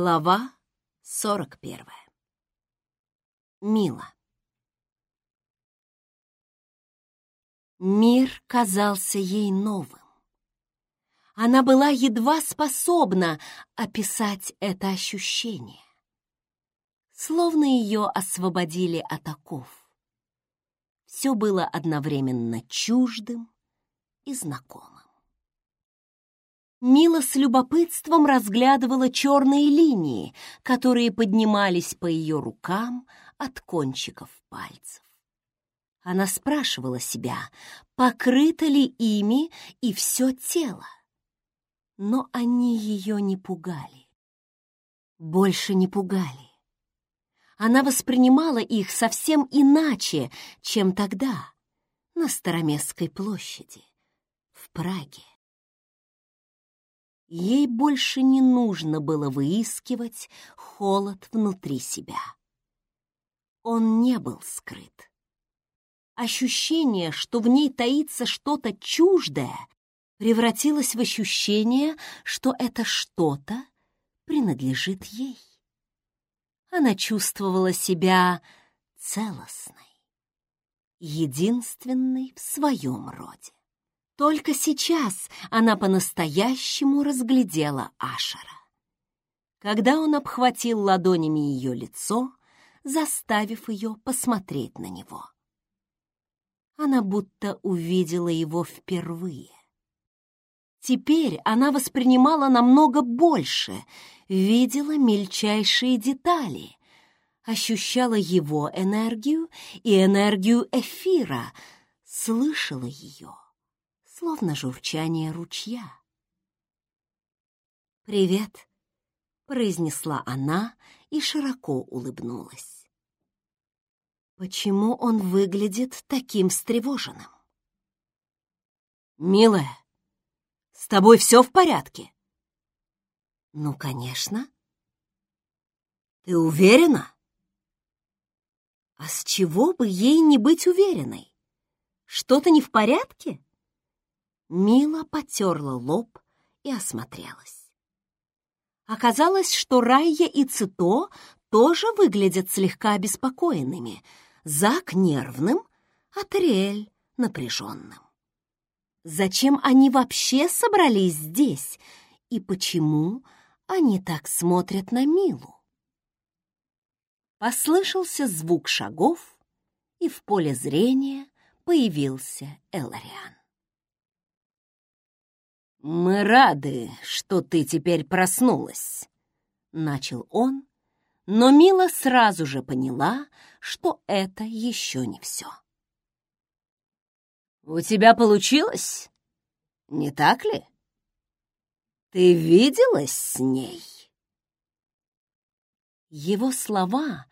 Глава сорок первая. Мила. Мир казался ей новым. Она была едва способна описать это ощущение. Словно ее освободили от оков. Все было одновременно чуждым и знакомым. Мила с любопытством разглядывала черные линии, которые поднимались по ее рукам от кончиков пальцев. Она спрашивала себя, покрыто ли ими и все тело. Но они ее не пугали. Больше не пугали. Она воспринимала их совсем иначе, чем тогда, на Староместской площади, в Праге. Ей больше не нужно было выискивать холод внутри себя. Он не был скрыт. Ощущение, что в ней таится что-то чуждое, превратилось в ощущение, что это что-то принадлежит ей. Она чувствовала себя целостной, единственной в своем роде. Только сейчас она по-настоящему разглядела Ашера. Когда он обхватил ладонями ее лицо, заставив ее посмотреть на него. Она будто увидела его впервые. Теперь она воспринимала намного больше, видела мельчайшие детали, ощущала его энергию и энергию эфира, слышала ее словно журчание ручья. «Привет», — произнесла она и широко улыбнулась. «Почему он выглядит таким встревоженным?» «Милая, с тобой все в порядке?» «Ну, конечно». «Ты уверена?» «А с чего бы ей не быть уверенной? Что-то не в порядке?» Мила потерла лоб и осмотрелась. Оказалось, что Райя и Цито тоже выглядят слегка обеспокоенными, Зак нервным, а Тариэль напряженным. Зачем они вообще собрались здесь и почему они так смотрят на Милу? Послышался звук шагов, и в поле зрения появился Элариан. «Мы рады, что ты теперь проснулась», — начал он, но Мила сразу же поняла, что это еще не все. «У тебя получилось, не так ли? Ты виделась с ней?» Его слова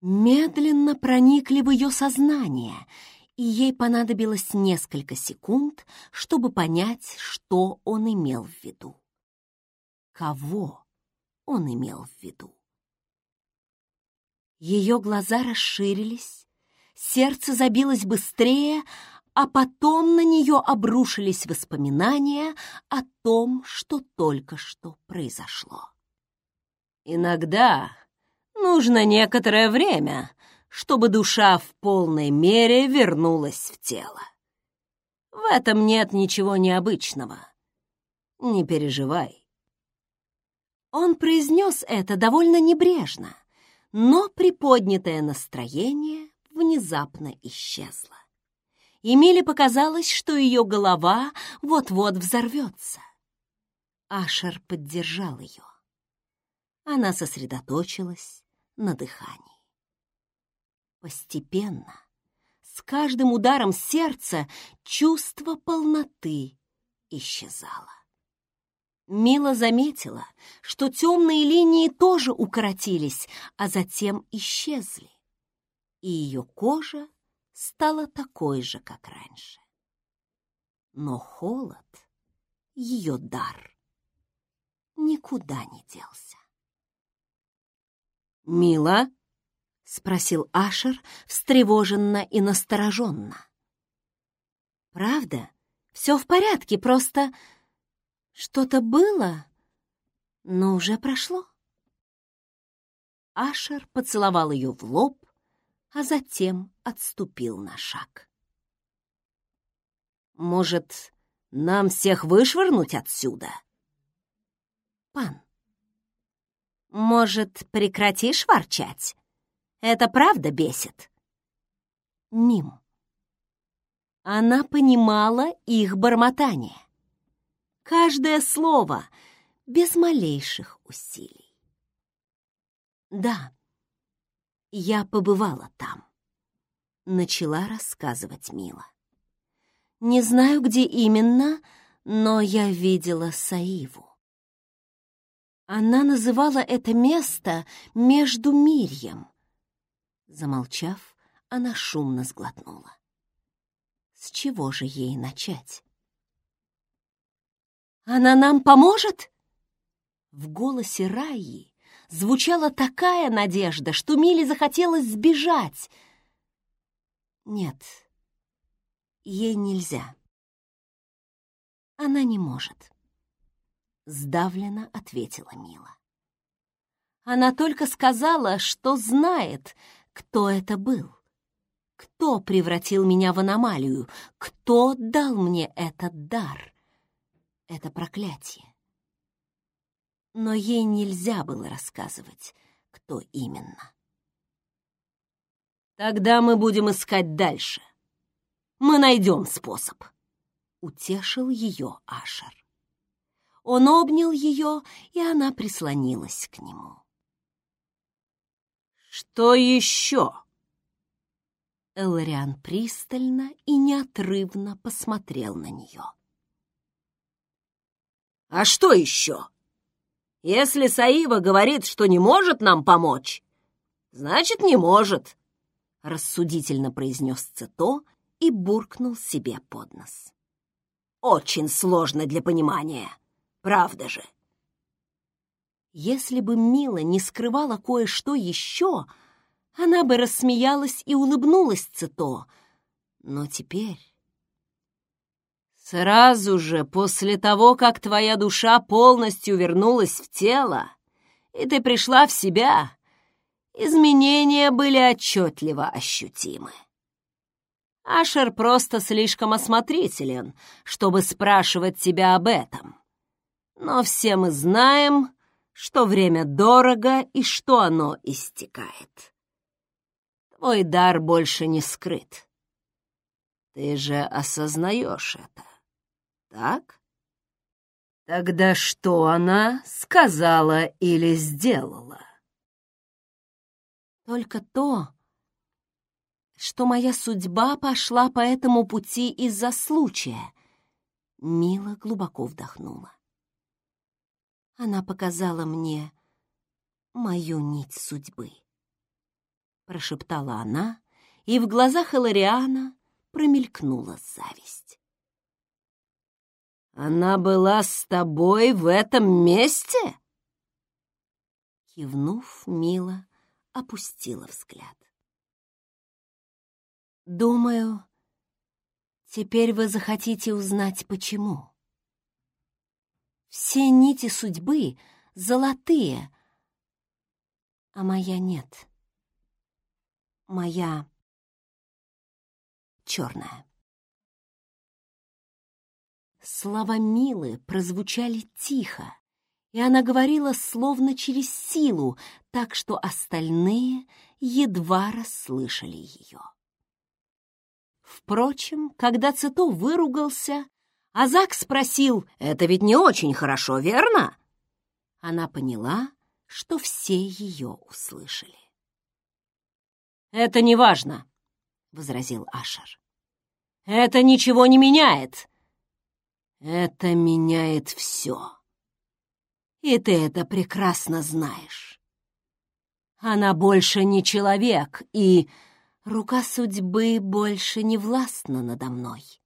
медленно проникли в ее сознание — и ей понадобилось несколько секунд, чтобы понять, что он имел в виду. Кого он имел в виду? Ее глаза расширились, сердце забилось быстрее, а потом на нее обрушились воспоминания о том, что только что произошло. «Иногда нужно некоторое время, чтобы душа в полной мере вернулась в тело. В этом нет ничего необычного. Не переживай. Он произнес это довольно небрежно, но приподнятое настроение внезапно исчезло. Эмиле показалось, что ее голова вот-вот взорвется. Ашер поддержал ее. Она сосредоточилась на дыхании. Постепенно, с каждым ударом сердца, чувство полноты исчезало. Мила заметила, что темные линии тоже укоротились, а затем исчезли, и ее кожа стала такой же, как раньше. Но холод, ее дар, никуда не делся. «Мила?» — спросил Ашер встревоженно и настороженно. «Правда? Все в порядке, просто что-то было, но уже прошло». Ашер поцеловал ее в лоб, а затем отступил на шаг. «Может, нам всех вышвырнуть отсюда?» «Пан, может, прекратишь ворчать? Это правда бесит?» Мим. Она понимала их бормотание. Каждое слово без малейших усилий. Да, я побывала там. Начала рассказывать Мила. Не знаю, где именно, но я видела Саиву. Она называла это место между Мирьем. Замолчав, она шумно сглотнула. С чего же ей начать? «Она нам поможет?» В голосе Раи звучала такая надежда, что Миле захотелось сбежать. Нет, ей нельзя. Она не может. Сдавленно ответила Мила. Она только сказала, что знает, кто это был. Кто превратил меня в аномалию? Кто дал мне этот дар? Это проклятие. Но ей нельзя было рассказывать, кто именно. Тогда мы будем искать дальше. Мы найдем способ. Утешил ее Ашер. Он обнял ее, и она прислонилась к нему. «Что еще?» Элариан пристально и неотрывно посмотрел на нее. «А что еще? Если Саива говорит, что не может нам помочь, значит, не может», — рассудительно произнес Цито и буркнул себе под нос. «Очень сложно для понимания, правда же?» Если бы Мила не скрывала кое-что еще, — она бы рассмеялась и улыбнулась Цито. Но теперь... Сразу же после того, как твоя душа полностью вернулась в тело, и ты пришла в себя, изменения были отчетливо ощутимы. Ашер просто слишком осмотрителен, чтобы спрашивать тебя об этом. Но все мы знаем, что время дорого и что оно истекает. Твой дар больше не скрыт. Ты же осознаешь это, так? Тогда что она сказала или сделала? Только то, что моя судьба пошла по этому пути из-за случая. Мила глубоко вдохнула. Она показала мне мою нить судьбы прошептала она, и в глазах Элариана промелькнула зависть. «Она была с тобой в этом месте?» Кивнув, Мила опустила взгляд. «Думаю, теперь вы захотите узнать, почему. Все нити судьбы золотые, а моя нет» моя черная. Слова Милы прозвучали тихо, и она говорила словно через силу, так что остальные едва расслышали ее. Впрочем, когда Цито выругался, Азак спросил, «Это ведь не очень хорошо, верно?» Она поняла, что все ее услышали. «Это не важно», — возразил Ашер. «Это ничего не меняет». «Это меняет все. И ты это прекрасно знаешь. Она больше не человек, и рука судьбы больше не властна надо мной», —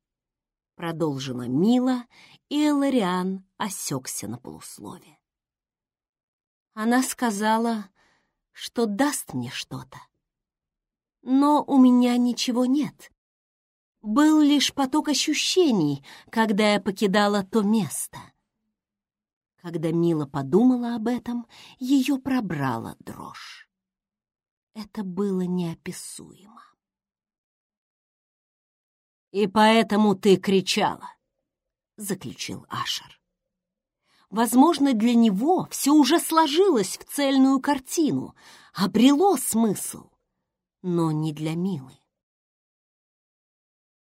продолжила Мила, и Элариан осекся на полуслове. Она сказала, что даст мне что-то но у меня ничего нет. Был лишь поток ощущений, когда я покидала то место. Когда Мила подумала об этом, ее пробрала дрожь. Это было неописуемо. «И поэтому ты кричала», — заключил Ашер. Возможно, для него все уже сложилось в цельную картину, обрело смысл, но не для Милы.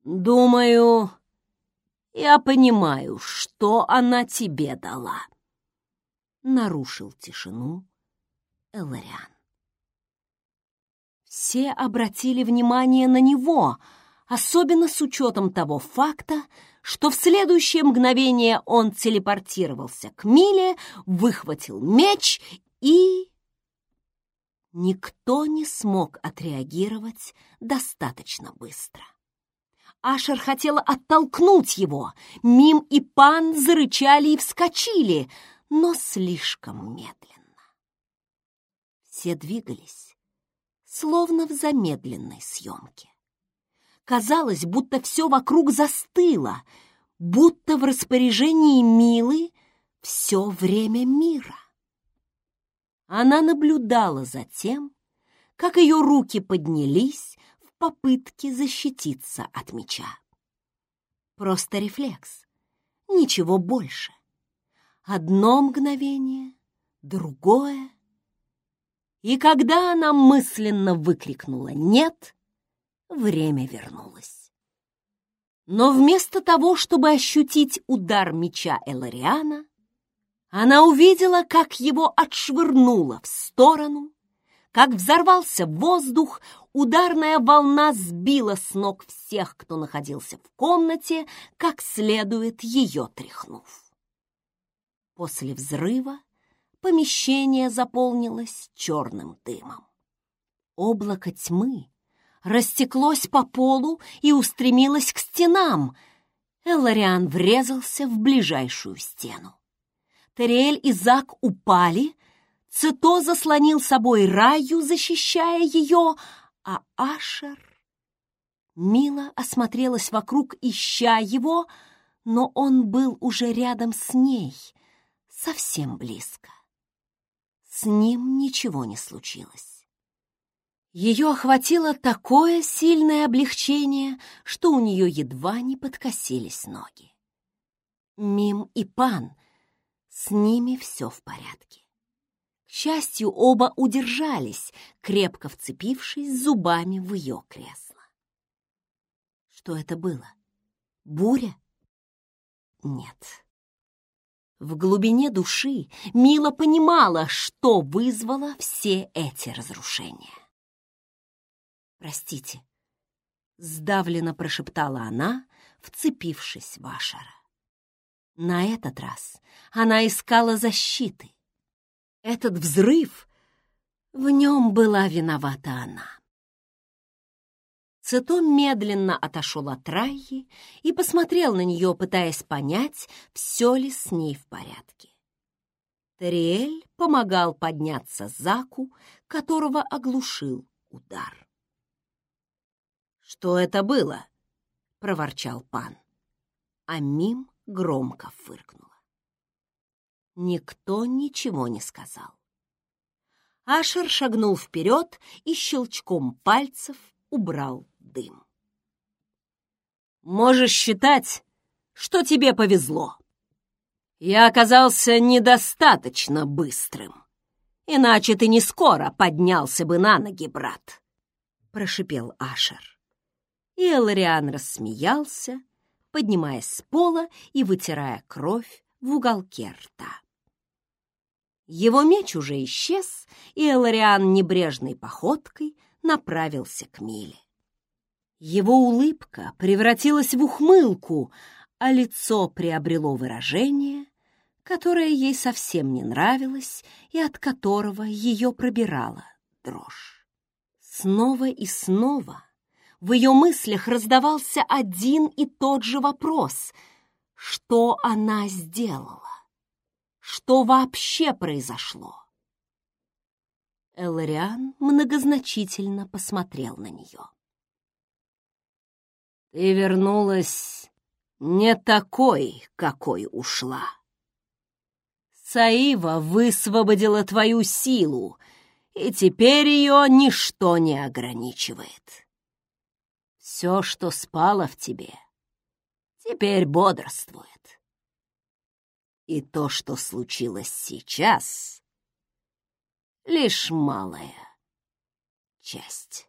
«Думаю, я понимаю, что она тебе дала», — нарушил тишину Элариан. Все обратили внимание на него, особенно с учетом того факта, что в следующее мгновение он телепортировался к Миле, выхватил меч и... Никто не смог отреагировать достаточно быстро. Ашер хотела оттолкнуть его. Мим и Пан зарычали и вскочили, но слишком медленно. Все двигались, словно в замедленной съемке. Казалось, будто все вокруг застыло, будто в распоряжении Милы все время мира. Она наблюдала за тем, как ее руки поднялись в попытке защититься от меча. Просто рефлекс, ничего больше. Одно мгновение, другое. И когда она мысленно выкрикнула «нет», время вернулось. Но вместо того, чтобы ощутить удар меча Элариана, она увидела, как его отшвырнуло в сторону, как взорвался воздух, ударная волна сбила с ног всех, кто находился в комнате, как следует ее тряхнув. После взрыва помещение заполнилось черным дымом. Облако тьмы растеклось по полу и устремилось к стенам. Эллариан врезался в ближайшую стену. Терриэль и Зак упали, Цито заслонил собой Раю, защищая ее, а Ашер... Мила осмотрелась вокруг, ища его, но он был уже рядом с ней, совсем близко. С ним ничего не случилось. Ее охватило такое сильное облегчение, что у нее едва не подкосились ноги. Мим и Пан, с ними все в порядке. К счастью, оба удержались, крепко вцепившись зубами в ее кресло. Что это было? Буря? Нет. В глубине души Мила понимала, что вызвало все эти разрушения. «Простите», — сдавленно прошептала она, вцепившись в Ашера. На этот раз она искала защиты. Этот взрыв, в нем была виновата она. Цито медленно отошел от Райи и посмотрел на нее, пытаясь понять, все ли с ней в порядке. Тариэль помогал подняться Заку, которого оглушил удар. «Что это было?» — проворчал пан. А Мим громко фыркнула. Никто ничего не сказал. Ашер шагнул вперед и щелчком пальцев убрал дым. «Можешь считать, что тебе повезло. Я оказался недостаточно быстрым, иначе ты не скоро поднялся бы на ноги, брат», — прошипел Ашер. И Элариан рассмеялся, поднимаясь с пола и вытирая кровь в уголке рта. Его меч уже исчез, и Элариан небрежной походкой направился к Миле. Его улыбка превратилась в ухмылку, а лицо приобрело выражение, которое ей совсем не нравилось и от которого ее пробирала дрожь. Снова и снова в ее мыслях раздавался один и тот же вопрос. Что она сделала? Что вообще произошло? Элариан многозначительно посмотрел на нее. Ты вернулась не такой, какой ушла. Саива высвободила твою силу, и теперь ее ничто не ограничивает. Все, что спало в тебе, теперь бодрствует. И то, что случилось сейчас, лишь малая часть.